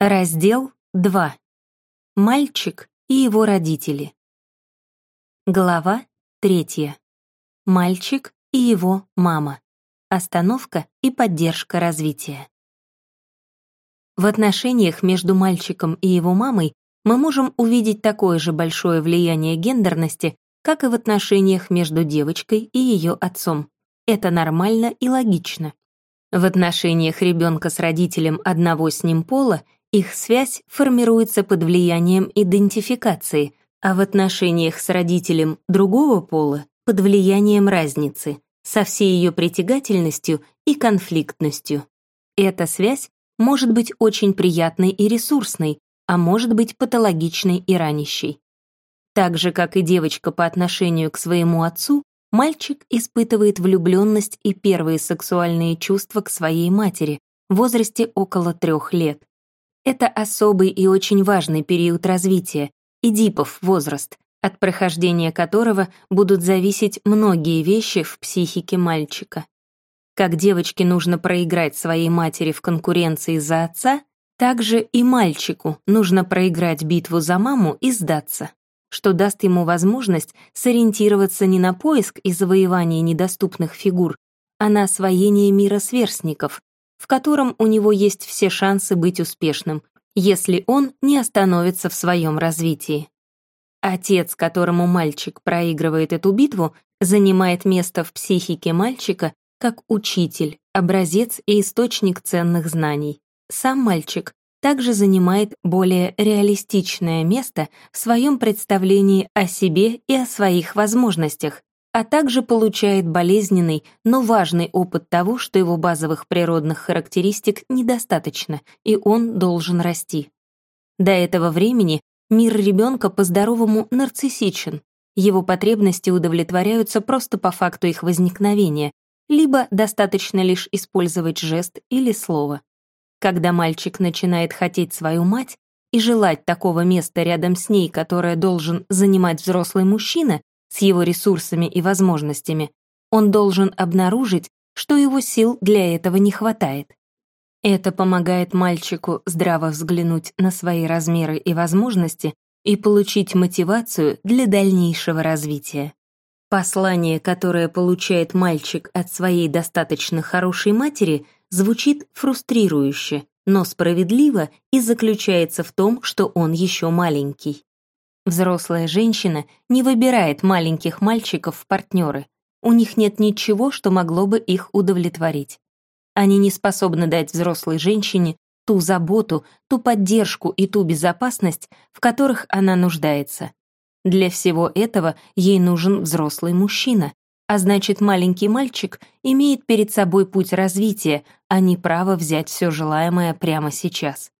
Раздел 2. Мальчик и его родители. Глава 3. Мальчик и его мама. Остановка и поддержка развития. В отношениях между мальчиком и его мамой мы можем увидеть такое же большое влияние гендерности, как и в отношениях между девочкой и ее отцом. Это нормально и логично. В отношениях ребенка с родителем одного с ним пола их связь формируется под влиянием идентификации, а в отношениях с родителем другого пола — под влиянием разницы, со всей ее притягательностью и конфликтностью. Эта связь может быть очень приятной и ресурсной, а может быть патологичной и ранящей. Так же, как и девочка по отношению к своему отцу, мальчик испытывает влюбленность и первые сексуальные чувства к своей матери в возрасте около трех лет. Это особый и очень важный период развития, Эдипов возраст, от прохождения которого будут зависеть многие вещи в психике мальчика. Как девочке нужно проиграть своей матери в конкуренции за отца, так же и мальчику нужно проиграть битву за маму и сдаться, что даст ему возможность сориентироваться не на поиск и завоевание недоступных фигур, а на освоение мира сверстников, в котором у него есть все шансы быть успешным, если он не остановится в своем развитии. Отец, которому мальчик проигрывает эту битву, занимает место в психике мальчика как учитель, образец и источник ценных знаний. Сам мальчик также занимает более реалистичное место в своем представлении о себе и о своих возможностях, а также получает болезненный, но важный опыт того, что его базовых природных характеристик недостаточно, и он должен расти. До этого времени мир ребенка по-здоровому нарциссичен, его потребности удовлетворяются просто по факту их возникновения, либо достаточно лишь использовать жест или слово. Когда мальчик начинает хотеть свою мать и желать такого места рядом с ней, которое должен занимать взрослый мужчина, с его ресурсами и возможностями, он должен обнаружить, что его сил для этого не хватает. Это помогает мальчику здраво взглянуть на свои размеры и возможности и получить мотивацию для дальнейшего развития. Послание, которое получает мальчик от своей достаточно хорошей матери, звучит фрустрирующе, но справедливо и заключается в том, что он еще маленький. Взрослая женщина не выбирает маленьких мальчиков в партнеры. У них нет ничего, что могло бы их удовлетворить. Они не способны дать взрослой женщине ту заботу, ту поддержку и ту безопасность, в которых она нуждается. Для всего этого ей нужен взрослый мужчина, а значит, маленький мальчик имеет перед собой путь развития, а не право взять все желаемое прямо сейчас.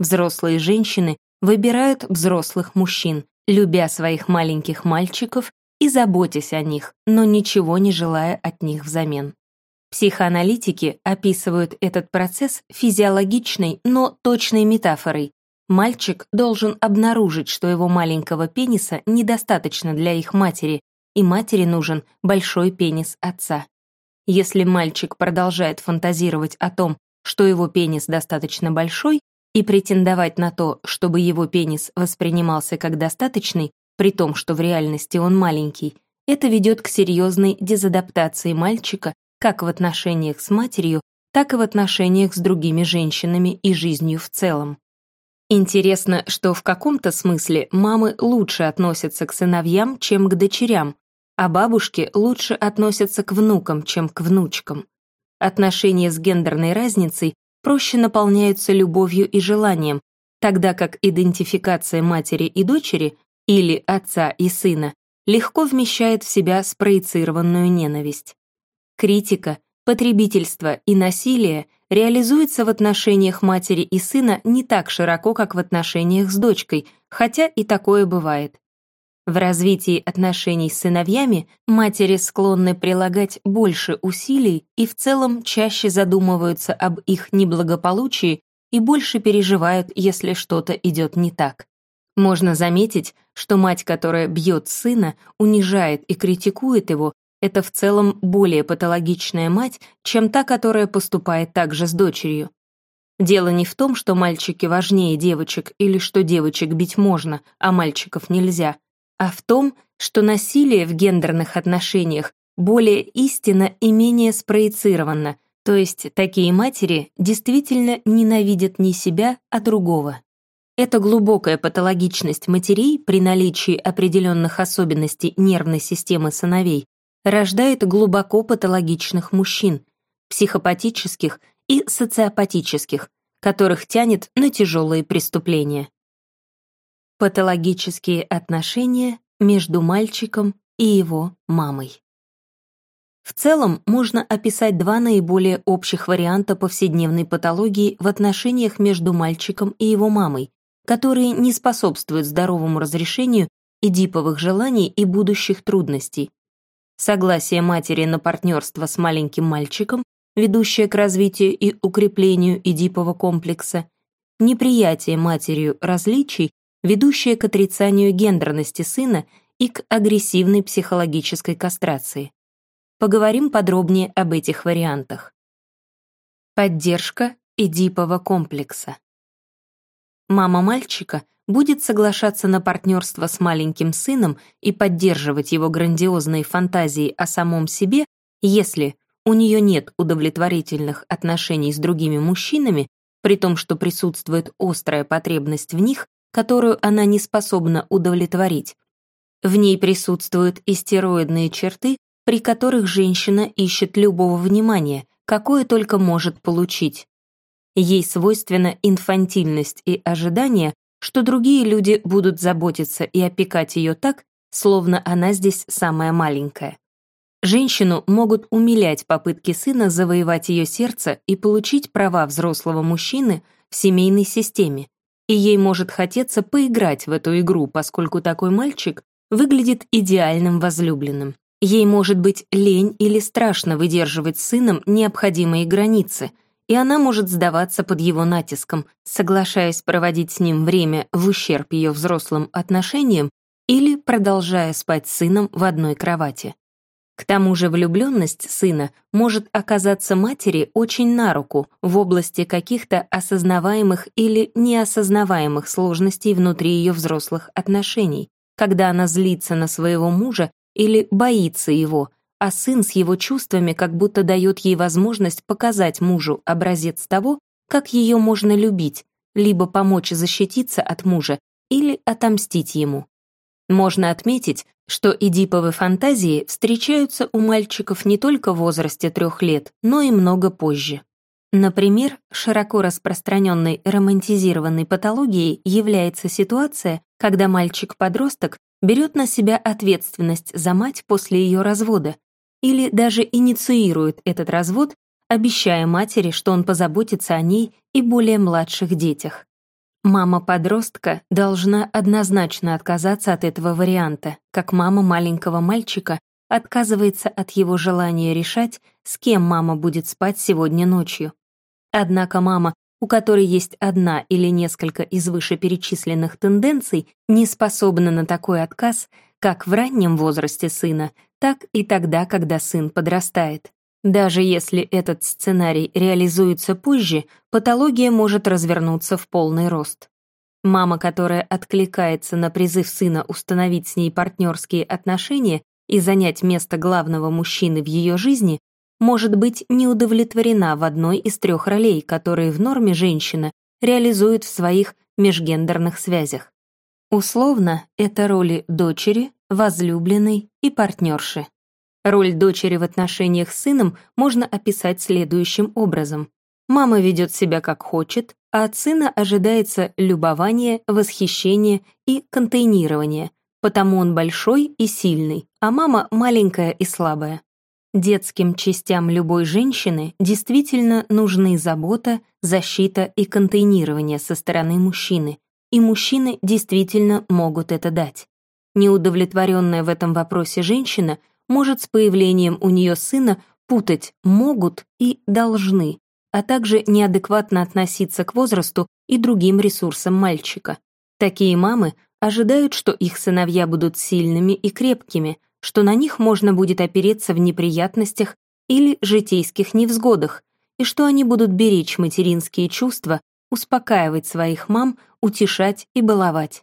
Взрослые женщины выбирают взрослых мужчин, любя своих маленьких мальчиков и заботясь о них, но ничего не желая от них взамен. Психоаналитики описывают этот процесс физиологичной, но точной метафорой. Мальчик должен обнаружить, что его маленького пениса недостаточно для их матери, и матери нужен большой пенис отца. Если мальчик продолжает фантазировать о том, что его пенис достаточно большой, и претендовать на то, чтобы его пенис воспринимался как достаточный, при том, что в реальности он маленький, это ведет к серьезной дезадаптации мальчика как в отношениях с матерью, так и в отношениях с другими женщинами и жизнью в целом. Интересно, что в каком-то смысле мамы лучше относятся к сыновьям, чем к дочерям, а бабушки лучше относятся к внукам, чем к внучкам. Отношения с гендерной разницей проще наполняются любовью и желанием, тогда как идентификация матери и дочери или отца и сына легко вмещает в себя спроецированную ненависть. Критика, потребительство и насилие реализуется в отношениях матери и сына не так широко, как в отношениях с дочкой, хотя и такое бывает. В развитии отношений с сыновьями матери склонны прилагать больше усилий и в целом чаще задумываются об их неблагополучии и больше переживают, если что-то идет не так. Можно заметить, что мать, которая бьет сына, унижает и критикует его, это в целом более патологичная мать, чем та, которая поступает так же с дочерью. Дело не в том, что мальчики важнее девочек или что девочек бить можно, а мальчиков нельзя, а в том, что насилие в гендерных отношениях более истинно и менее спроецировано, то есть такие матери действительно ненавидят не себя, а другого. Эта глубокая патологичность матерей при наличии определенных особенностей нервной системы сыновей рождает глубоко патологичных мужчин, психопатических и социопатических, которых тянет на тяжелые преступления. Патологические отношения между мальчиком и его мамой. В целом, можно описать два наиболее общих варианта повседневной патологии в отношениях между мальчиком и его мамой, которые не способствуют здоровому разрешению эдиповых желаний и будущих трудностей. Согласие матери на партнерство с маленьким мальчиком, ведущее к развитию и укреплению эдипового комплекса, неприятие матерью различий, ведущее к отрицанию гендерности сына и к агрессивной психологической кастрации. Поговорим подробнее об этих вариантах. Поддержка эдипового комплекса. Мама мальчика будет соглашаться на партнерство с маленьким сыном и поддерживать его грандиозные фантазии о самом себе, если у нее нет удовлетворительных отношений с другими мужчинами, при том, что присутствует острая потребность в них, которую она не способна удовлетворить. В ней присутствуют истероидные черты, при которых женщина ищет любого внимания, какое только может получить. Ей свойственна инфантильность и ожидание, что другие люди будут заботиться и опекать ее так, словно она здесь самая маленькая. Женщину могут умилять попытки сына завоевать ее сердце и получить права взрослого мужчины в семейной системе, и ей может хотеться поиграть в эту игру, поскольку такой мальчик выглядит идеальным возлюбленным. Ей может быть лень или страшно выдерживать с сыном необходимые границы — и она может сдаваться под его натиском, соглашаясь проводить с ним время в ущерб ее взрослым отношениям или продолжая спать с сыном в одной кровати. К тому же влюбленность сына может оказаться матери очень на руку в области каких-то осознаваемых или неосознаваемых сложностей внутри ее взрослых отношений, когда она злится на своего мужа или боится его, а сын с его чувствами как будто дает ей возможность показать мужу образец того, как ее можно любить, либо помочь защититься от мужа или отомстить ему. Можно отметить, что эдиповые фантазии встречаются у мальчиков не только в возрасте трех лет, но и много позже. Например, широко распространенной романтизированной патологией является ситуация, когда мальчик-подросток берет на себя ответственность за мать после ее развода или даже инициирует этот развод, обещая матери, что он позаботится о ней и более младших детях. Мама-подростка должна однозначно отказаться от этого варианта, как мама маленького мальчика отказывается от его желания решать, с кем мама будет спать сегодня ночью. Однако мама, у которой есть одна или несколько из вышеперечисленных тенденций, не способна на такой отказ, как в раннем возрасте сына, так и тогда, когда сын подрастает. Даже если этот сценарий реализуется позже, патология может развернуться в полный рост. Мама, которая откликается на призыв сына установить с ней партнерские отношения и занять место главного мужчины в ее жизни, может быть не удовлетворена в одной из трех ролей, которые в норме женщина реализует в своих межгендерных связях. Условно, это роли дочери, возлюбленной и партнерши. Роль дочери в отношениях с сыном можно описать следующим образом. Мама ведет себя как хочет, а от сына ожидается любование, восхищение и контейнирование, потому он большой и сильный, а мама маленькая и слабая. Детским частям любой женщины действительно нужны забота, защита и контейнирование со стороны мужчины, и мужчины действительно могут это дать. Неудовлетворенная в этом вопросе женщина может с появлением у нее сына путать «могут» и «должны», а также неадекватно относиться к возрасту и другим ресурсам мальчика. Такие мамы ожидают, что их сыновья будут сильными и крепкими, что на них можно будет опереться в неприятностях или житейских невзгодах, и что они будут беречь материнские чувства, успокаивать своих мам, утешать и баловать.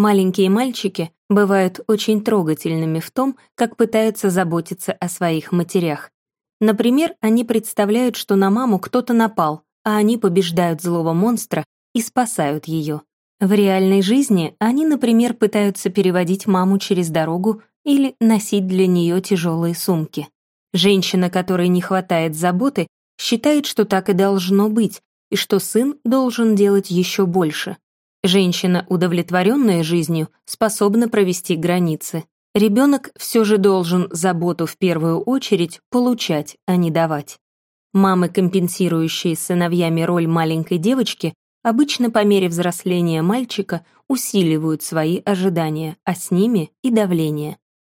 Маленькие мальчики бывают очень трогательными в том, как пытаются заботиться о своих матерях. Например, они представляют, что на маму кто-то напал, а они побеждают злого монстра и спасают ее. В реальной жизни они, например, пытаются переводить маму через дорогу или носить для нее тяжелые сумки. Женщина, которой не хватает заботы, считает, что так и должно быть, и что сын должен делать еще больше. Женщина, удовлетворенная жизнью, способна провести границы. Ребенок все же должен заботу в первую очередь получать, а не давать. Мамы, компенсирующие сыновьями роль маленькой девочки, обычно по мере взросления мальчика усиливают свои ожидания, а с ними и давление.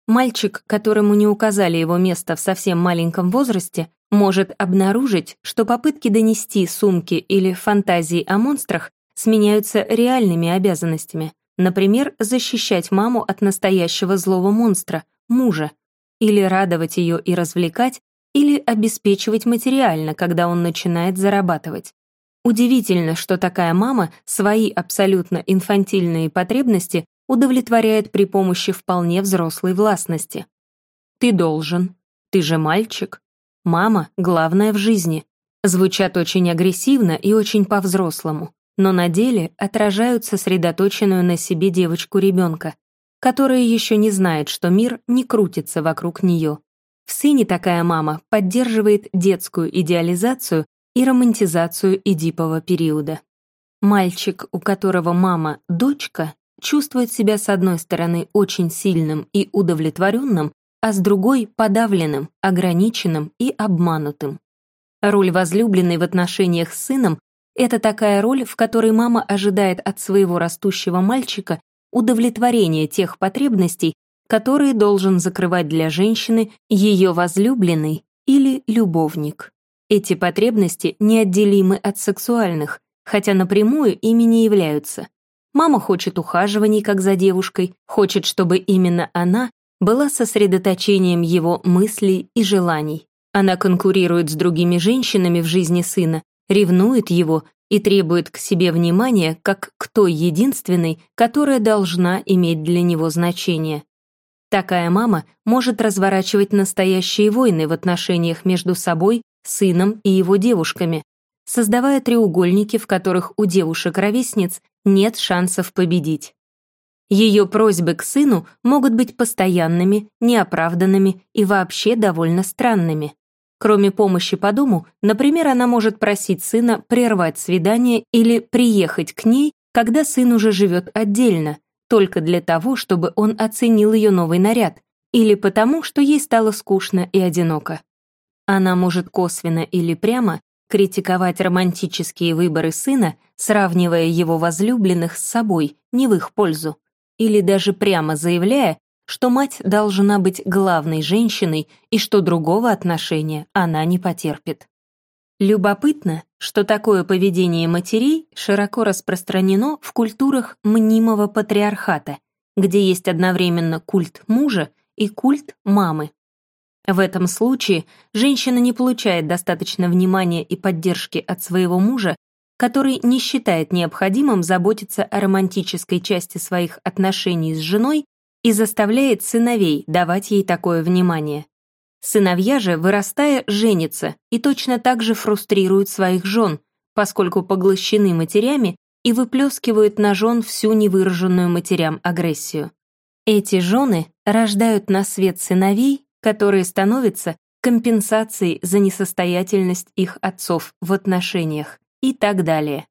Мальчик, которому не указали его место в совсем маленьком возрасте, может обнаружить, что попытки донести сумки или фантазии о монстрах сменяются реальными обязанностями, например, защищать маму от настоящего злого монстра, мужа, или радовать ее и развлекать, или обеспечивать материально, когда он начинает зарабатывать. Удивительно, что такая мама свои абсолютно инфантильные потребности удовлетворяет при помощи вполне взрослой властности. «Ты должен. Ты же мальчик. Мама — главное в жизни». Звучат очень агрессивно и очень по-взрослому но на деле отражают сосредоточенную на себе девочку ребенка, которая еще не знает, что мир не крутится вокруг нее. В сыне такая мама поддерживает детскую идеализацию и романтизацию эдипового периода. Мальчик, у которого мама — дочка, чувствует себя с одной стороны очень сильным и удовлетворенным, а с другой — подавленным, ограниченным и обманутым. Роль возлюбленной в отношениях с сыном это такая роль, в которой мама ожидает от своего растущего мальчика удовлетворения тех потребностей, которые должен закрывать для женщины ее возлюбленный или любовник. Эти потребности неотделимы от сексуальных, хотя напрямую ими не являются. Мама хочет ухаживаний, как за девушкой, хочет, чтобы именно она была сосредоточением его мыслей и желаний. Она конкурирует с другими женщинами в жизни сына, ревнует его и требует к себе внимания как к той единственной, которая должна иметь для него значение. Такая мама может разворачивать настоящие войны в отношениях между собой, сыном и его девушками, создавая треугольники, в которых у девушек-ровесниц нет шансов победить. Ее просьбы к сыну могут быть постоянными, неоправданными и вообще довольно странными. Кроме помощи по дому, например, она может просить сына прервать свидание или приехать к ней, когда сын уже живет отдельно, только для того, чтобы он оценил ее новый наряд, или потому, что ей стало скучно и одиноко. Она может косвенно или прямо критиковать романтические выборы сына, сравнивая его возлюбленных с собой, не в их пользу, или даже прямо заявляя, что мать должна быть главной женщиной и что другого отношения она не потерпит. Любопытно, что такое поведение матерей широко распространено в культурах мнимого патриархата, где есть одновременно культ мужа и культ мамы. В этом случае женщина не получает достаточно внимания и поддержки от своего мужа, который не считает необходимым заботиться о романтической части своих отношений с женой и заставляет сыновей давать ей такое внимание. Сыновья же, вырастая, женятся и точно так же фрустрируют своих жен, поскольку поглощены матерями и выплескивают на жен всю невыраженную матерям агрессию. Эти жены рождают на свет сыновей, которые становятся компенсацией за несостоятельность их отцов в отношениях и так далее.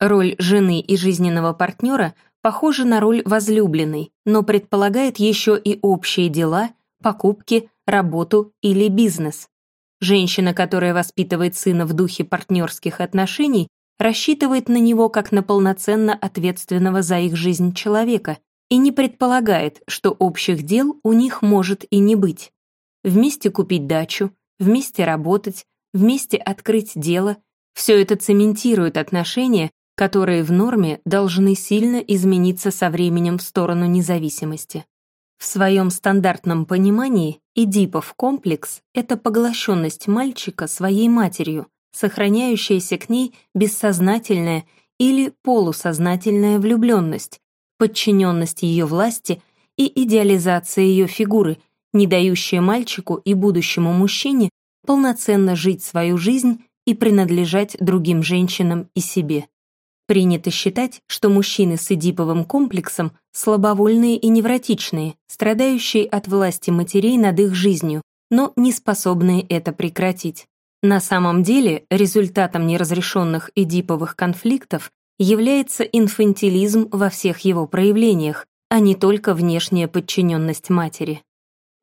Роль жены и жизненного партнера похожа на роль возлюбленной, но предполагает еще и общие дела, покупки, работу или бизнес. Женщина, которая воспитывает сына в духе партнерских отношений, рассчитывает на него как на полноценно ответственного за их жизнь человека и не предполагает, что общих дел у них может и не быть. Вместе купить дачу, вместе работать, вместе открыть дело — все это цементирует отношения, которые в норме должны сильно измениться со временем в сторону независимости. В своем стандартном понимании Эдипов комплекс — это поглощенность мальчика своей матерью, сохраняющаяся к ней бессознательная или полусознательная влюбленность, подчиненность ее власти и идеализация ее фигуры, не дающая мальчику и будущему мужчине полноценно жить свою жизнь и принадлежать другим женщинам и себе. Принято считать, что мужчины с эдиповым комплексом слабовольные и невротичные, страдающие от власти матерей над их жизнью, но не способные это прекратить. На самом деле, результатом неразрешенных эдиповых конфликтов является инфантилизм во всех его проявлениях, а не только внешняя подчиненность матери.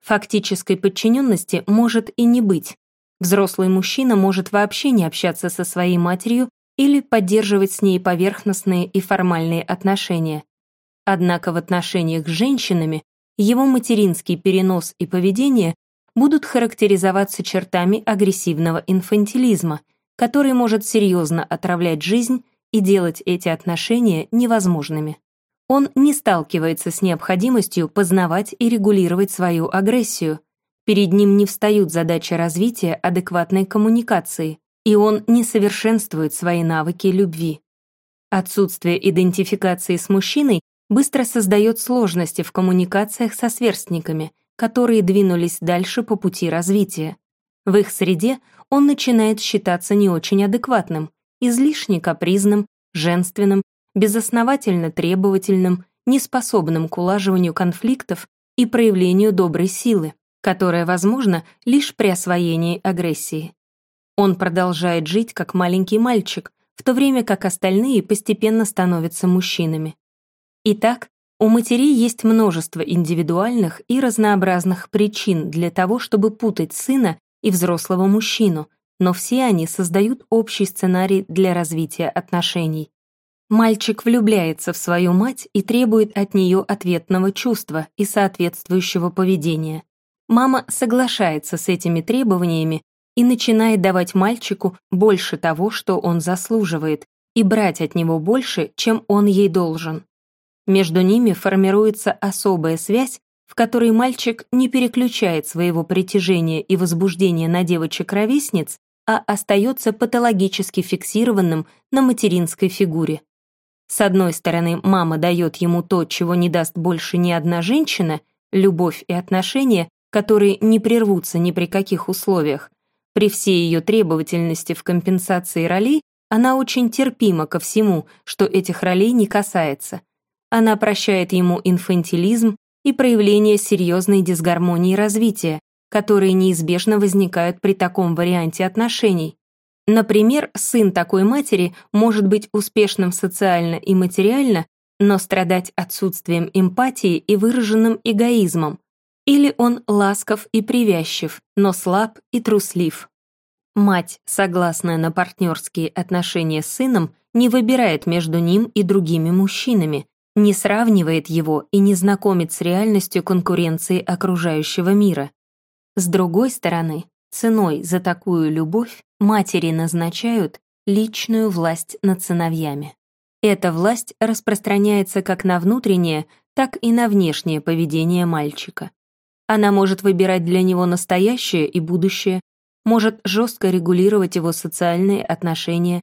Фактической подчиненности может и не быть. Взрослый мужчина может вообще не общаться со своей матерью или поддерживать с ней поверхностные и формальные отношения. Однако в отношениях с женщинами его материнский перенос и поведение будут характеризоваться чертами агрессивного инфантилизма, который может серьезно отравлять жизнь и делать эти отношения невозможными. Он не сталкивается с необходимостью познавать и регулировать свою агрессию. Перед ним не встают задачи развития адекватной коммуникации, и он не совершенствует свои навыки любви. Отсутствие идентификации с мужчиной быстро создает сложности в коммуникациях со сверстниками, которые двинулись дальше по пути развития. В их среде он начинает считаться не очень адекватным, излишне капризным, женственным, безосновательно требовательным, неспособным к улаживанию конфликтов и проявлению доброй силы, которая возможна лишь при освоении агрессии. Он продолжает жить как маленький мальчик, в то время как остальные постепенно становятся мужчинами. Итак, у матерей есть множество индивидуальных и разнообразных причин для того, чтобы путать сына и взрослого мужчину, но все они создают общий сценарий для развития отношений. Мальчик влюбляется в свою мать и требует от нее ответного чувства и соответствующего поведения. Мама соглашается с этими требованиями и начинает давать мальчику больше того, что он заслуживает, и брать от него больше, чем он ей должен. Между ними формируется особая связь, в которой мальчик не переключает своего притяжения и возбуждения на девочек-ровесниц, а остается патологически фиксированным на материнской фигуре. С одной стороны, мама дает ему то, чего не даст больше ни одна женщина, любовь и отношения, которые не прервутся ни при каких условиях, при всей ее требовательности в компенсации ролей она очень терпима ко всему, что этих ролей не касается. Она прощает ему инфантилизм и проявление серьезной дисгармонии развития, которые неизбежно возникают при таком варианте отношений. Например, сын такой матери может быть успешным социально и материально, но страдать отсутствием эмпатии и выраженным эгоизмом, или он ласков и привязчив, но слаб и труслив. Мать, согласная на партнерские отношения с сыном, не выбирает между ним и другими мужчинами, не сравнивает его и не знакомит с реальностью конкуренции окружающего мира. С другой стороны, ценой за такую любовь матери назначают личную власть над сыновьями. Эта власть распространяется как на внутреннее, так и на внешнее поведение мальчика. Она может выбирать для него настоящее и будущее, может жестко регулировать его социальные отношения.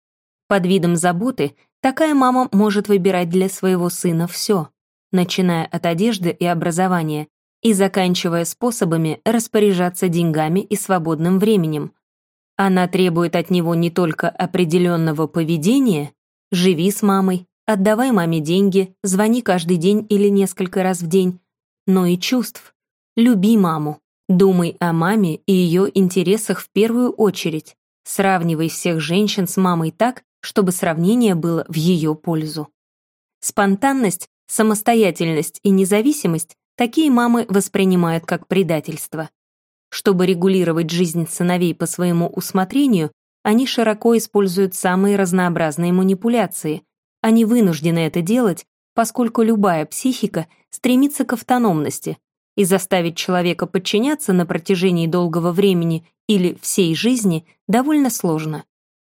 Под видом заботы такая мама может выбирать для своего сына все, начиная от одежды и образования и заканчивая способами распоряжаться деньгами и свободным временем. Она требует от него не только определенного поведения «живи с мамой», «отдавай маме деньги», «звони каждый день или несколько раз в день», но и чувств, Люби маму. Думай о маме и ее интересах в первую очередь. Сравнивай всех женщин с мамой так, чтобы сравнение было в ее пользу. Спонтанность, самостоятельность и независимость такие мамы воспринимают как предательство. Чтобы регулировать жизнь сыновей по своему усмотрению, они широко используют самые разнообразные манипуляции. Они вынуждены это делать, поскольку любая психика стремится к автономности, и заставить человека подчиняться на протяжении долгого времени или всей жизни довольно сложно.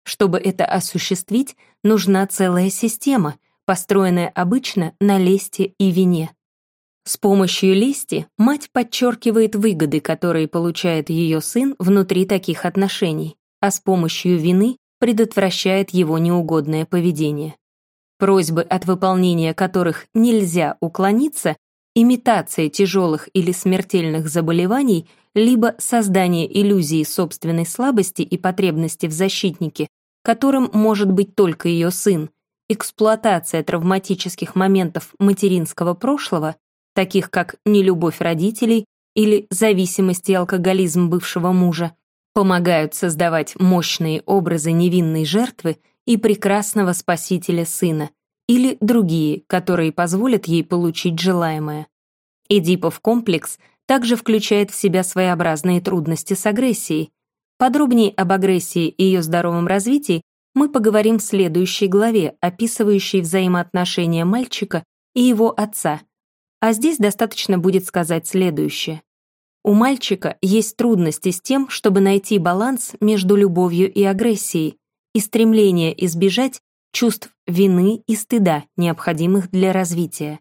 Чтобы это осуществить, нужна целая система, построенная обычно на лести и вине. С помощью лести мать подчеркивает выгоды, которые получает ее сын внутри таких отношений, а с помощью вины предотвращает его неугодное поведение. Просьбы, от выполнения которых нельзя уклониться, имитация тяжелых или смертельных заболеваний, либо создание иллюзии собственной слабости и потребности в защитнике, которым может быть только ее сын, эксплуатация травматических моментов материнского прошлого, таких как нелюбовь родителей или зависимость и алкоголизм бывшего мужа, помогают создавать мощные образы невинной жертвы и прекрасного спасителя сына, или другие, которые позволят ей получить желаемое. Эдипов комплекс также включает в себя своеобразные трудности с агрессией. Подробнее об агрессии и ее здоровом развитии мы поговорим в следующей главе, описывающей взаимоотношения мальчика и его отца. А здесь достаточно будет сказать следующее. У мальчика есть трудности с тем, чтобы найти баланс между любовью и агрессией и стремление избежать чувств вины и стыда, необходимых для развития.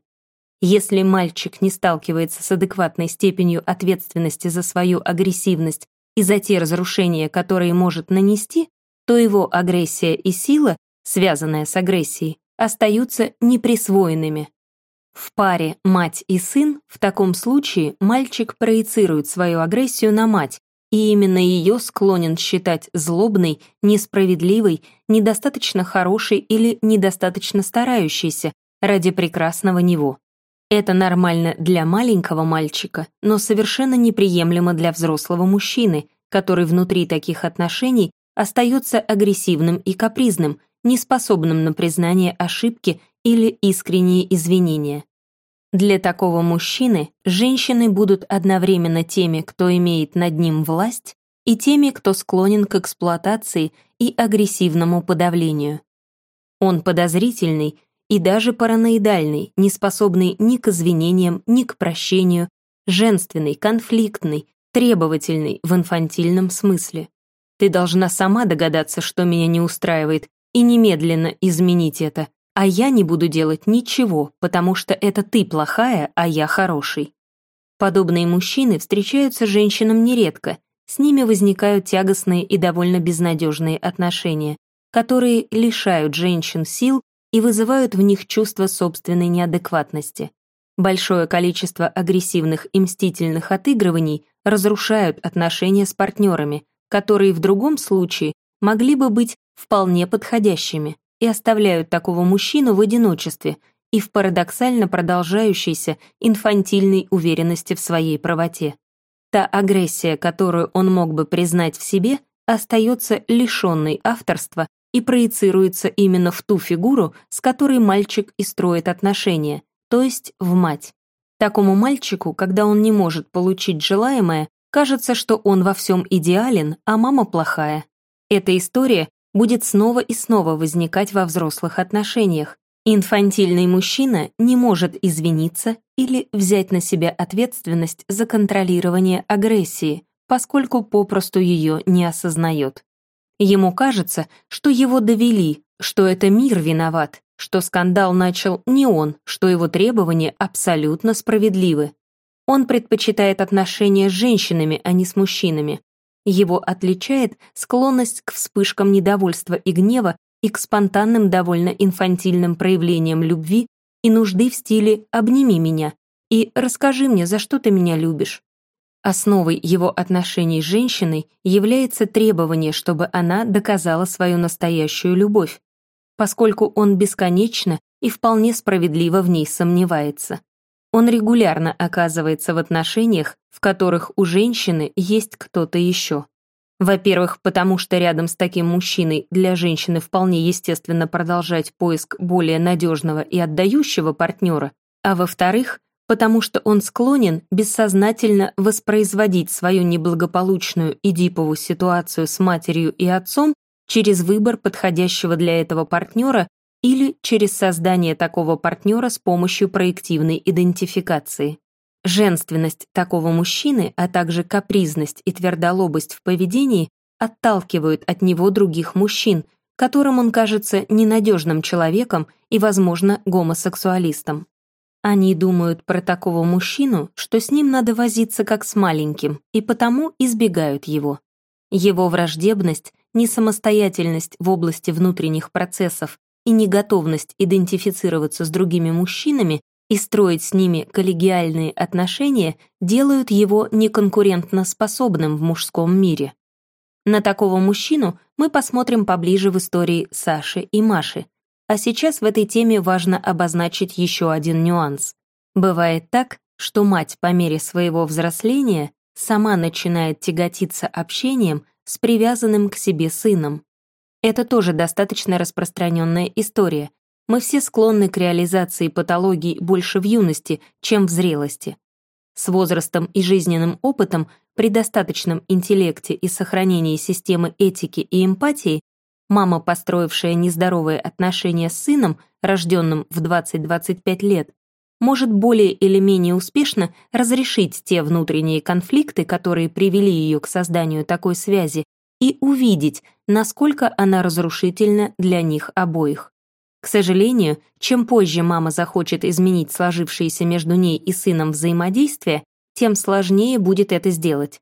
Если мальчик не сталкивается с адекватной степенью ответственности за свою агрессивность и за те разрушения, которые может нанести, то его агрессия и сила, связанная с агрессией, остаются неприсвоенными. В паре мать и сын в таком случае мальчик проецирует свою агрессию на мать, и именно ее склонен считать злобной, несправедливой, недостаточно хорошей или недостаточно старающейся ради прекрасного него. Это нормально для маленького мальчика, но совершенно неприемлемо для взрослого мужчины, который внутри таких отношений остается агрессивным и капризным, неспособным на признание ошибки или искренние извинения. Для такого мужчины женщины будут одновременно теми, кто имеет над ним власть, и теми, кто склонен к эксплуатации и агрессивному подавлению. Он подозрительный и даже параноидальный, не способный ни к извинениям, ни к прощению, женственный, конфликтный, требовательный в инфантильном смысле. Ты должна сама догадаться, что меня не устраивает, и немедленно изменить это, а я не буду делать ничего, потому что это ты плохая, а я хороший. Подобные мужчины встречаются женщинам нередко, с ними возникают тягостные и довольно безнадежные отношения, которые лишают женщин сил и вызывают в них чувство собственной неадекватности. Большое количество агрессивных и мстительных отыгрываний разрушают отношения с партнерами, которые в другом случае могли бы быть вполне подходящими и оставляют такого мужчину в одиночестве и в парадоксально продолжающейся инфантильной уверенности в своей правоте. Та агрессия, которую он мог бы признать в себе, остается лишенной авторства и проецируется именно в ту фигуру, с которой мальчик и строит отношения, то есть в мать. Такому мальчику, когда он не может получить желаемое, Кажется, что он во всем идеален, а мама плохая. Эта история будет снова и снова возникать во взрослых отношениях. Инфантильный мужчина не может извиниться или взять на себя ответственность за контролирование агрессии, поскольку попросту ее не осознает. Ему кажется, что его довели, что это мир виноват, что скандал начал не он, что его требования абсолютно справедливы. Он предпочитает отношения с женщинами, а не с мужчинами. Его отличает склонность к вспышкам недовольства и гнева и к спонтанным довольно инфантильным проявлениям любви и нужды в стиле «обними меня» и «расскажи мне, за что ты меня любишь». Основой его отношений с женщиной является требование, чтобы она доказала свою настоящую любовь, поскольку он бесконечно и вполне справедливо в ней сомневается. Он регулярно оказывается в отношениях, в которых у женщины есть кто-то еще. Во-первых, потому что рядом с таким мужчиной для женщины вполне естественно продолжать поиск более надежного и отдающего партнера, а во-вторых, потому что он склонен бессознательно воспроизводить свою неблагополучную Эдипову ситуацию с матерью и отцом через выбор подходящего для этого партнера или через создание такого партнера с помощью проективной идентификации. Женственность такого мужчины, а также капризность и твердолобость в поведении отталкивают от него других мужчин, которым он кажется ненадежным человеком и, возможно, гомосексуалистом. Они думают про такого мужчину, что с ним надо возиться как с маленьким, и потому избегают его. Его враждебность несамостоятельность в области внутренних процессов и неготовность идентифицироваться с другими мужчинами и строить с ними коллегиальные отношения делают его неконкурентно способным в мужском мире. На такого мужчину мы посмотрим поближе в истории Саши и Маши. А сейчас в этой теме важно обозначить еще один нюанс. Бывает так, что мать по мере своего взросления сама начинает тяготиться общением с привязанным к себе сыном. Это тоже достаточно распространенная история. Мы все склонны к реализации патологий больше в юности, чем в зрелости. С возрастом и жизненным опытом при достаточном интеллекте и сохранении системы этики и эмпатии мама, построившая нездоровые отношения с сыном, рожденным в 20-25 лет, может более или менее успешно разрешить те внутренние конфликты, которые привели ее к созданию такой связи, и увидеть, насколько она разрушительна для них обоих. К сожалению, чем позже мама захочет изменить сложившееся между ней и сыном взаимодействие, тем сложнее будет это сделать.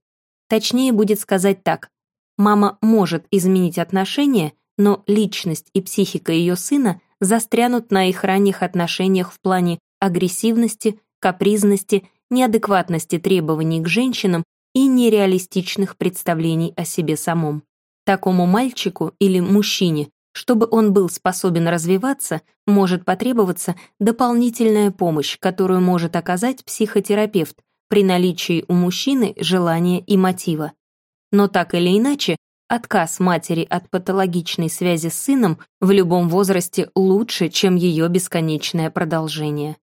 Точнее будет сказать так. Мама может изменить отношения, но личность и психика ее сына застрянут на их ранних отношениях в плане агрессивности, капризности, неадекватности требований к женщинам и нереалистичных представлений о себе самом. Такому мальчику или мужчине, чтобы он был способен развиваться, может потребоваться дополнительная помощь, которую может оказать психотерапевт при наличии у мужчины желания и мотива. Но так или иначе, отказ матери от патологичной связи с сыном в любом возрасте лучше, чем ее бесконечное продолжение.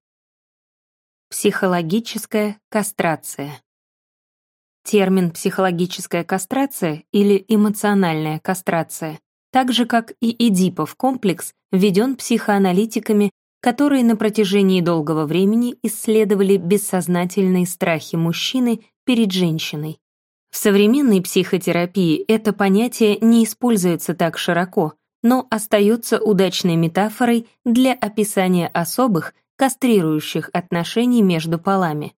Психологическая кастрация. Термин «психологическая кастрация» или «эмоциональная кастрация», так же как и Эдипов комплекс, введен психоаналитиками, которые на протяжении долгого времени исследовали бессознательные страхи мужчины перед женщиной. В современной психотерапии это понятие не используется так широко, но остается удачной метафорой для описания особых, кастрирующих отношений между полами.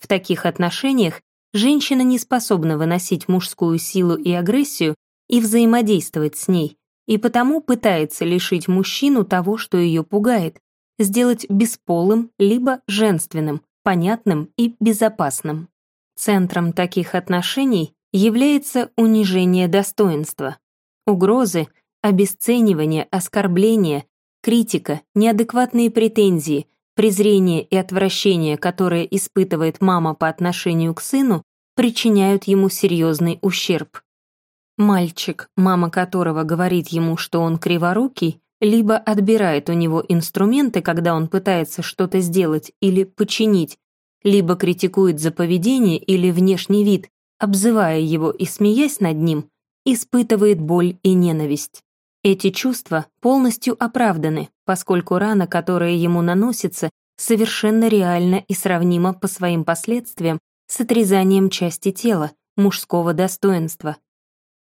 В таких отношениях женщина не способна выносить мужскую силу и агрессию и взаимодействовать с ней, и потому пытается лишить мужчину того, что ее пугает, сделать бесполым либо женственным, понятным и безопасным. Центром таких отношений является унижение достоинства, угрозы, обесценивание, оскорбление, критика, неадекватные претензии, презрение и отвращение, которое испытывает мама по отношению к сыну, причиняют ему серьезный ущерб. Мальчик, мама которого говорит ему, что он криворукий, либо отбирает у него инструменты, когда он пытается что-то сделать или починить, либо критикует за поведение или внешний вид, обзывая его и смеясь над ним, испытывает боль и ненависть. Эти чувства полностью оправданы, поскольку рана, которая ему наносится, совершенно реальна и сравнима по своим последствиям с отрезанием части тела, мужского достоинства.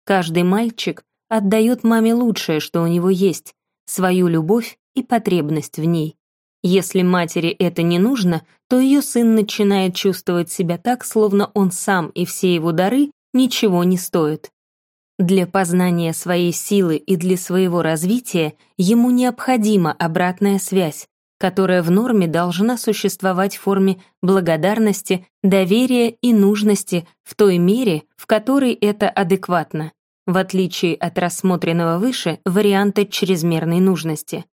Каждый мальчик отдает маме лучшее, что у него есть, свою любовь и потребность в ней. Если матери это не нужно, то ее сын начинает чувствовать себя так, словно он сам и все его дары ничего не стоят. Для познания своей силы и для своего развития ему необходима обратная связь, которая в норме должна существовать в форме благодарности, доверия и нужности в той мере, в которой это адекватно, в отличие от рассмотренного выше варианта чрезмерной нужности.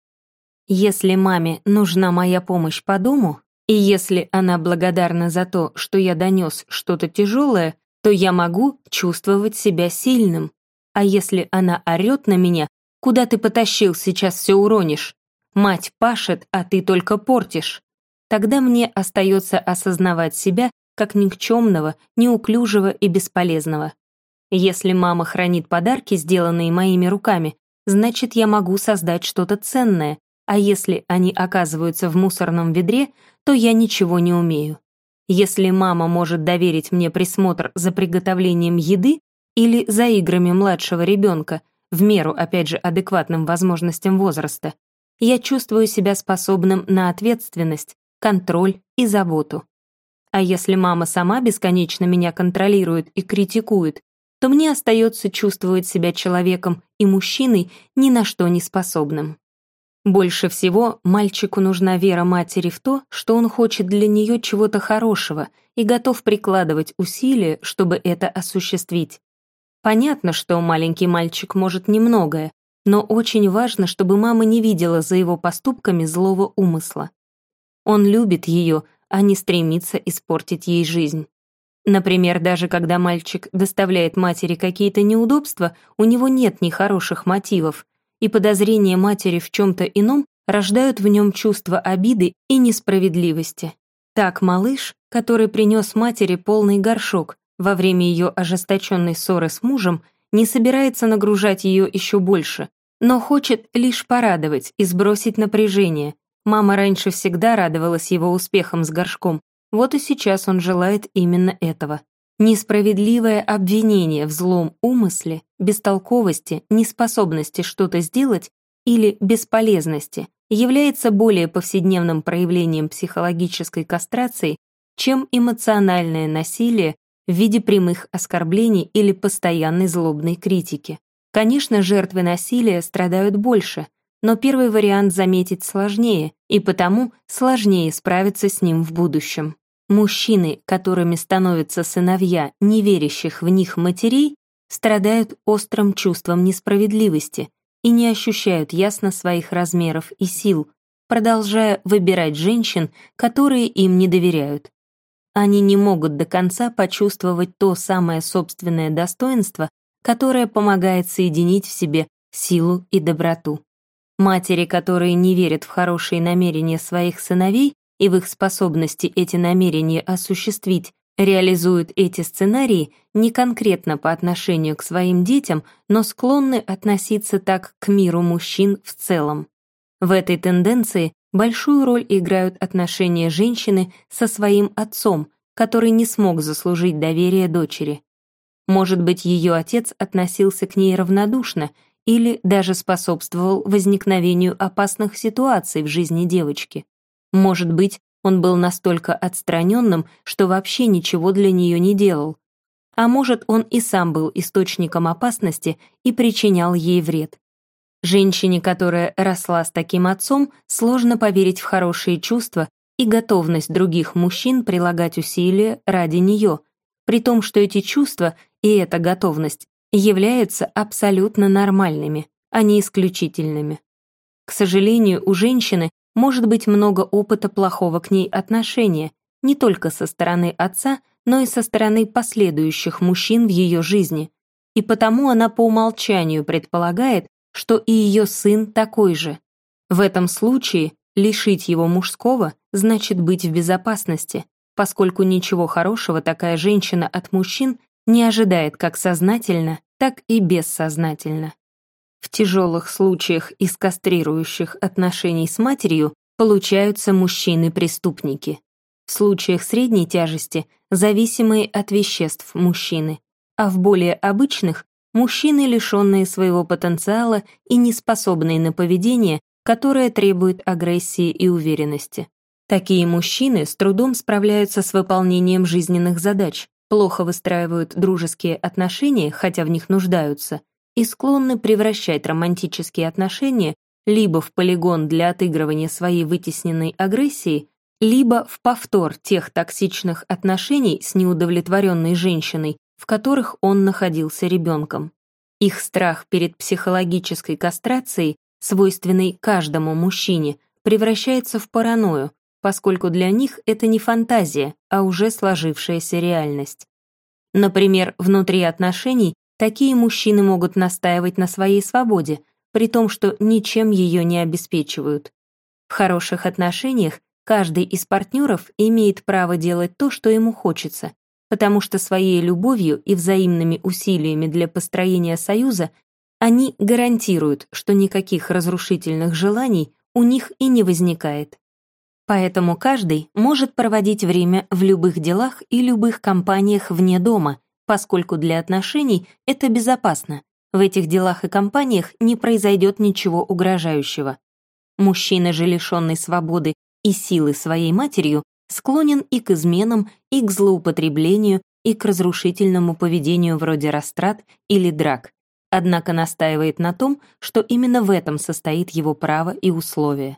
Если маме нужна моя помощь по дому, и если она благодарна за то, что я донес что-то тяжелое, то я могу чувствовать себя сильным. А если она орёт на меня, куда ты потащил, сейчас все уронишь? Мать пашет, а ты только портишь. Тогда мне остается осознавать себя как никчемного, неуклюжего и бесполезного. Если мама хранит подарки, сделанные моими руками, значит, я могу создать что-то ценное, а если они оказываются в мусорном ведре, то я ничего не умею. Если мама может доверить мне присмотр за приготовлением еды или за играми младшего ребенка, в меру, опять же, адекватным возможностям возраста, я чувствую себя способным на ответственность, контроль и заботу. А если мама сама бесконечно меня контролирует и критикует, то мне остается чувствовать себя человеком и мужчиной ни на что не способным. Больше всего мальчику нужна вера матери в то, что он хочет для нее чего-то хорошего и готов прикладывать усилия, чтобы это осуществить. Понятно, что маленький мальчик может немногое, но очень важно, чтобы мама не видела за его поступками злого умысла. Он любит ее, а не стремится испортить ей жизнь. Например, даже когда мальчик доставляет матери какие-то неудобства, у него нет ни хороших мотивов, и подозрения матери в чем-то ином рождают в нем чувство обиды и несправедливости. Так малыш, который принес матери полный горшок во время ее ожесточенной ссоры с мужем, не собирается нагружать ее еще больше, но хочет лишь порадовать и сбросить напряжение. Мама раньше всегда радовалась его успехам с горшком, вот и сейчас он желает именно этого. Несправедливое обвинение в злом умысле, бестолковости, неспособности что-то сделать или бесполезности является более повседневным проявлением психологической кастрации, чем эмоциональное насилие в виде прямых оскорблений или постоянной злобной критики. Конечно, жертвы насилия страдают больше, но первый вариант заметить сложнее, и потому сложнее справиться с ним в будущем. Мужчины, которыми становятся сыновья неверящих в них матерей, страдают острым чувством несправедливости и не ощущают ясно своих размеров и сил, продолжая выбирать женщин, которые им не доверяют. Они не могут до конца почувствовать то самое собственное достоинство, которое помогает соединить в себе силу и доброту. Матери, которые не верят в хорошие намерения своих сыновей, и в их способности эти намерения осуществить, реализуют эти сценарии не конкретно по отношению к своим детям, но склонны относиться так к миру мужчин в целом. В этой тенденции большую роль играют отношения женщины со своим отцом, который не смог заслужить доверие дочери. Может быть, ее отец относился к ней равнодушно или даже способствовал возникновению опасных ситуаций в жизни девочки. Может быть, он был настолько отстраненным, что вообще ничего для нее не делал. А может, он и сам был источником опасности и причинял ей вред. Женщине, которая росла с таким отцом, сложно поверить в хорошие чувства и готовность других мужчин прилагать усилия ради нее, при том, что эти чувства и эта готовность являются абсолютно нормальными, а не исключительными. К сожалению, у женщины может быть много опыта плохого к ней отношения, не только со стороны отца, но и со стороны последующих мужчин в ее жизни, и потому она по умолчанию предполагает, что и ее сын такой же. В этом случае лишить его мужского значит быть в безопасности, поскольку ничего хорошего такая женщина от мужчин не ожидает как сознательно, так и бессознательно. В тяжелых случаях из кастрирующих отношений с матерью получаются мужчины-преступники. В случаях средней тяжести – зависимые от веществ мужчины, а в более обычных – мужчины, лишенные своего потенциала и неспособные на поведение, которое требует агрессии и уверенности. Такие мужчины с трудом справляются с выполнением жизненных задач, плохо выстраивают дружеские отношения, хотя в них нуждаются – и склонны превращать романтические отношения либо в полигон для отыгрывания своей вытесненной агрессии, либо в повтор тех токсичных отношений с неудовлетворенной женщиной, в которых он находился ребенком. Их страх перед психологической кастрацией, свойственной каждому мужчине, превращается в паранойю, поскольку для них это не фантазия, а уже сложившаяся реальность. Например, внутри отношений Такие мужчины могут настаивать на своей свободе, при том, что ничем ее не обеспечивают. В хороших отношениях каждый из партнеров имеет право делать то, что ему хочется, потому что своей любовью и взаимными усилиями для построения союза они гарантируют, что никаких разрушительных желаний у них и не возникает. Поэтому каждый может проводить время в любых делах и любых компаниях вне дома, поскольку для отношений это безопасно. В этих делах и компаниях не произойдет ничего угрожающего. Мужчина же, лишенный свободы и силы своей матерью, склонен и к изменам, и к злоупотреблению, и к разрушительному поведению вроде растрат или драк, однако настаивает на том, что именно в этом состоит его право и условие.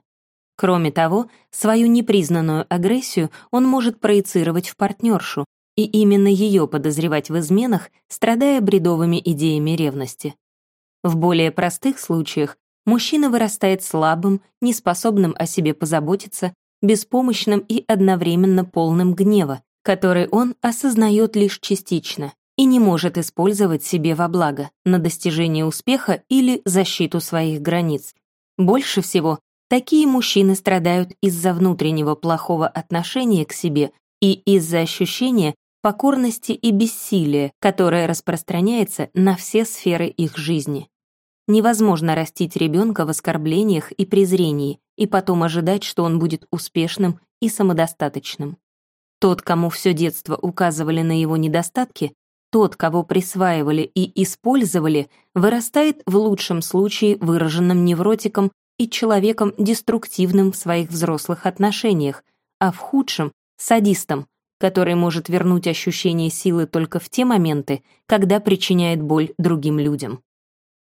Кроме того, свою непризнанную агрессию он может проецировать в партнершу, и именно ее подозревать в изменах, страдая бредовыми идеями ревности. В более простых случаях мужчина вырастает слабым, неспособным о себе позаботиться, беспомощным и одновременно полным гнева, который он осознает лишь частично и не может использовать себе во благо, на достижение успеха или защиту своих границ. Больше всего такие мужчины страдают из-за внутреннего плохого отношения к себе и из-за ощущения покорности и бессилия, которое распространяется на все сферы их жизни. Невозможно растить ребенка в оскорблениях и презрении и потом ожидать, что он будет успешным и самодостаточным. Тот, кому все детство указывали на его недостатки, тот, кого присваивали и использовали, вырастает в лучшем случае выраженным невротиком и человеком деструктивным в своих взрослых отношениях, а в худшем — садистом, который может вернуть ощущение силы только в те моменты, когда причиняет боль другим людям.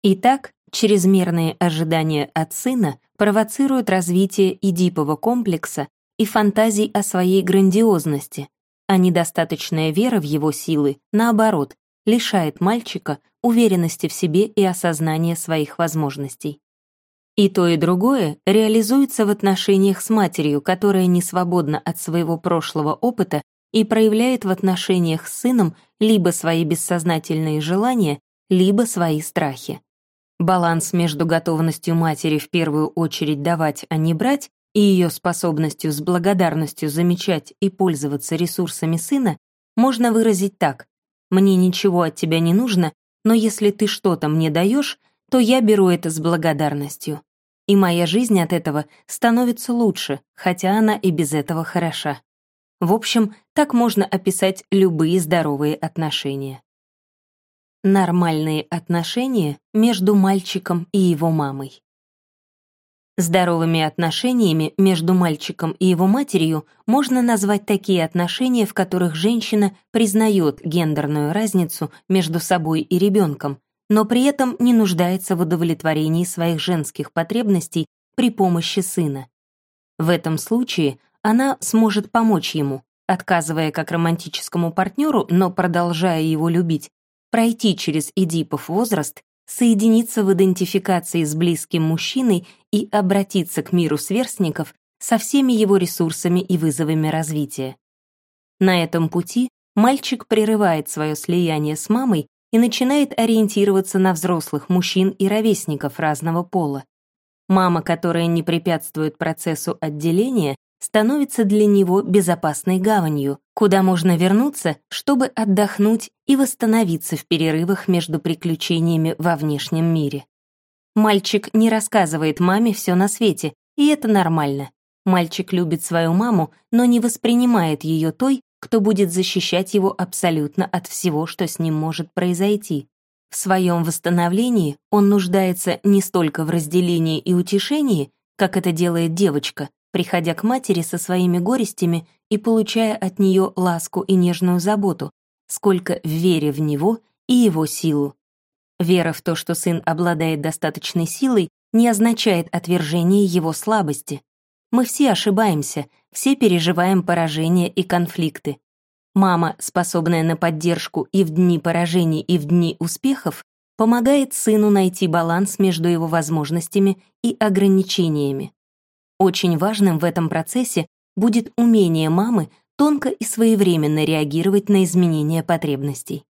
Итак, чрезмерные ожидания от сына провоцируют развитие идипового комплекса и фантазий о своей грандиозности, а недостаточная вера в его силы, наоборот, лишает мальчика уверенности в себе и осознания своих возможностей. И то, и другое реализуется в отношениях с матерью, которая не свободна от своего прошлого опыта и проявляет в отношениях с сыном либо свои бессознательные желания, либо свои страхи. Баланс между готовностью матери в первую очередь давать, а не брать, и ее способностью с благодарностью замечать и пользоваться ресурсами сына можно выразить так. «Мне ничего от тебя не нужно, но если ты что-то мне даешь, то я беру это с благодарностью. И моя жизнь от этого становится лучше, хотя она и без этого хороша». В общем, так можно описать любые здоровые отношения. Нормальные отношения между мальчиком и его мамой. Здоровыми отношениями между мальчиком и его матерью можно назвать такие отношения, в которых женщина признает гендерную разницу между собой и ребенком, но при этом не нуждается в удовлетворении своих женских потребностей при помощи сына. В этом случае она сможет помочь ему, отказывая как романтическому партнеру, но продолжая его любить, пройти через Эдипов возраст соединиться в идентификации с близким мужчиной и обратиться к миру сверстников со всеми его ресурсами и вызовами развития. На этом пути мальчик прерывает свое слияние с мамой и начинает ориентироваться на взрослых мужчин и ровесников разного пола. Мама, которая не препятствует процессу отделения, становится для него безопасной гаванью, куда можно вернуться, чтобы отдохнуть и восстановиться в перерывах между приключениями во внешнем мире. Мальчик не рассказывает маме все на свете, и это нормально. Мальчик любит свою маму, но не воспринимает ее той, кто будет защищать его абсолютно от всего, что с ним может произойти. В своем восстановлении он нуждается не столько в разделении и утешении, как это делает девочка, приходя к матери со своими горестями и получая от нее ласку и нежную заботу, сколько в вере в него и его силу. Вера в то, что сын обладает достаточной силой, не означает отвержение его слабости. Мы все ошибаемся, все переживаем поражения и конфликты. Мама, способная на поддержку и в дни поражений, и в дни успехов, помогает сыну найти баланс между его возможностями и ограничениями. Очень важным в этом процессе будет умение мамы тонко и своевременно реагировать на изменения потребностей.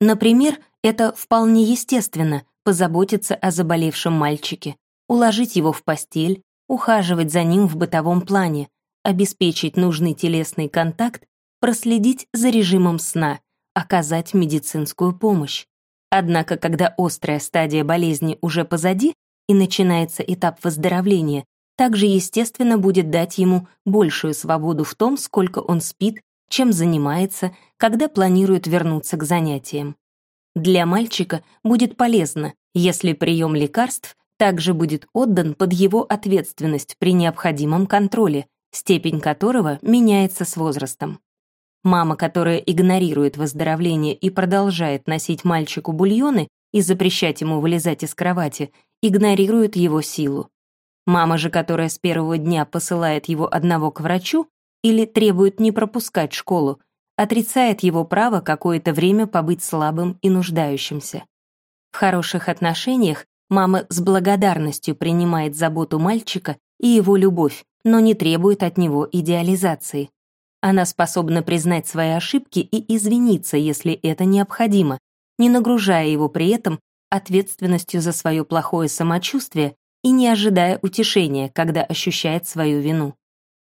Например, это вполне естественно позаботиться о заболевшем мальчике, уложить его в постель, ухаживать за ним в бытовом плане, обеспечить нужный телесный контакт, проследить за режимом сна, оказать медицинскую помощь. Однако, когда острая стадия болезни уже позади и начинается этап выздоровления, также естественно будет дать ему большую свободу в том, сколько он спит, чем занимается, когда планирует вернуться к занятиям. Для мальчика будет полезно, если прием лекарств также будет отдан под его ответственность при необходимом контроле, степень которого меняется с возрастом. Мама, которая игнорирует выздоровление и продолжает носить мальчику бульоны и запрещать ему вылезать из кровати, игнорирует его силу. Мама же, которая с первого дня посылает его одного к врачу или требует не пропускать школу, отрицает его право какое-то время побыть слабым и нуждающимся. В хороших отношениях мама с благодарностью принимает заботу мальчика и его любовь, но не требует от него идеализации. Она способна признать свои ошибки и извиниться, если это необходимо, не нагружая его при этом ответственностью за свое плохое самочувствие и не ожидая утешения, когда ощущает свою вину.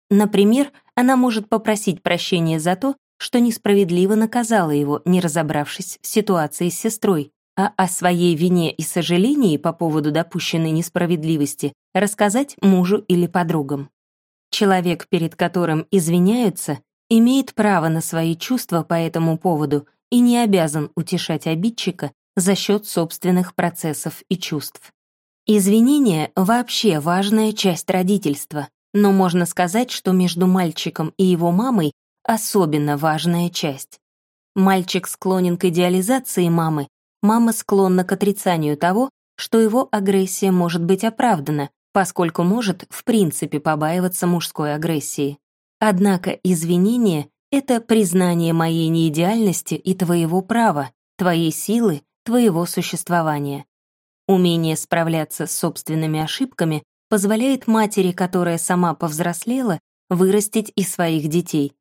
Например, она может попросить прощения за то, что несправедливо наказала его, не разобравшись в ситуации с сестрой, а о своей вине и сожалении по поводу допущенной несправедливости рассказать мужу или подругам. Человек, перед которым извиняются, имеет право на свои чувства по этому поводу и не обязан утешать обидчика за счет собственных процессов и чувств. Извинения — вообще важная часть родительства, но можно сказать, что между мальчиком и его мамой особенно важная часть. Мальчик склонен к идеализации мамы, мама склонна к отрицанию того, что его агрессия может быть оправдана, поскольку может, в принципе, побаиваться мужской агрессии. Однако извинение — это признание моей неидеальности и твоего права, твоей силы, твоего существования. Умение справляться с собственными ошибками позволяет матери, которая сама повзрослела, вырастить и своих детей.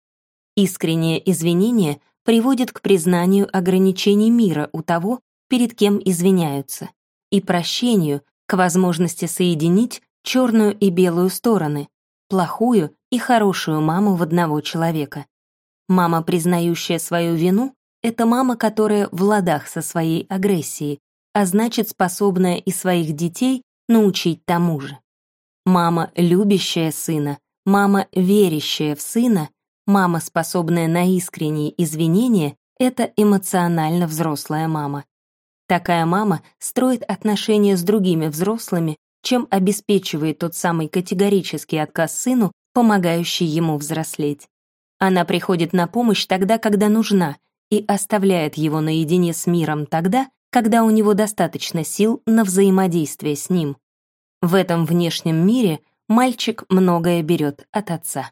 Искреннее извинение приводит к признанию ограничений мира у того, перед кем извиняются, и прощению, к возможности соединить черную и белую стороны, плохую и хорошую маму в одного человека. Мама, признающая свою вину, это мама, которая в ладах со своей агрессией, а значит, способная и своих детей научить тому же. Мама, любящая сына, мама, верящая в сына, мама, способная на искренние извинения, это эмоционально взрослая мама. Такая мама строит отношения с другими взрослыми чем обеспечивает тот самый категорический отказ сыну, помогающий ему взрослеть. Она приходит на помощь тогда, когда нужна, и оставляет его наедине с миром тогда, когда у него достаточно сил на взаимодействие с ним. В этом внешнем мире мальчик многое берет от отца.